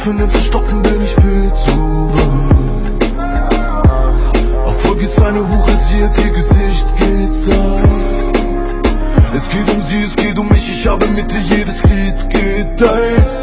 vernünftig stoppen, bin ich viel zu weit. Erfolg ist eine Hure, sie hat ihr Gesicht gezeigt. Es geht um sie, es geht um mich, ich habe mit dir jedes Lied geteilt.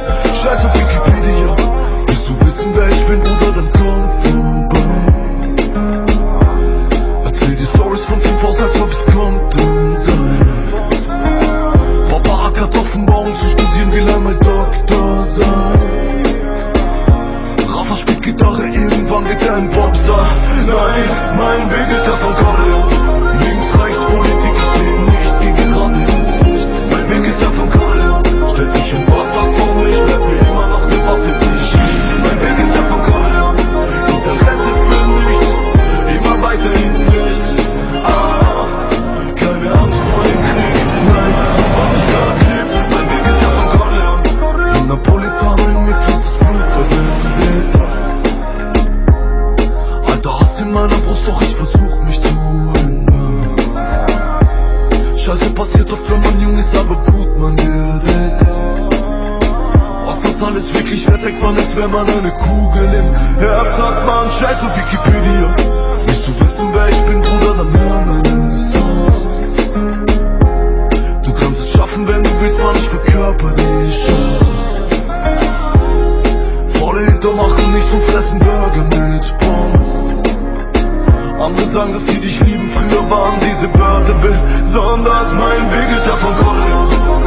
Nein, mein Weg ist der von passiert oft, wenn man jung ist, aber gut, man wird. Was das alles wirklich wert, denkt man erst, wenn man eine Kugel im Herz hat, man. Scheiß auf Wikipedia. Willst du wissen, wer ich bin, Bruder, dann hör meine Songs. Du kannst es schaffen, wenn du willst, man, ich verkörper Chance. Volle Hinter machen nichts und fressen Burger mit Pommes. Andere sagen, dass sie dich lieben, früher waren diese Wörter besonders. Mein Weg ist der von Corleone.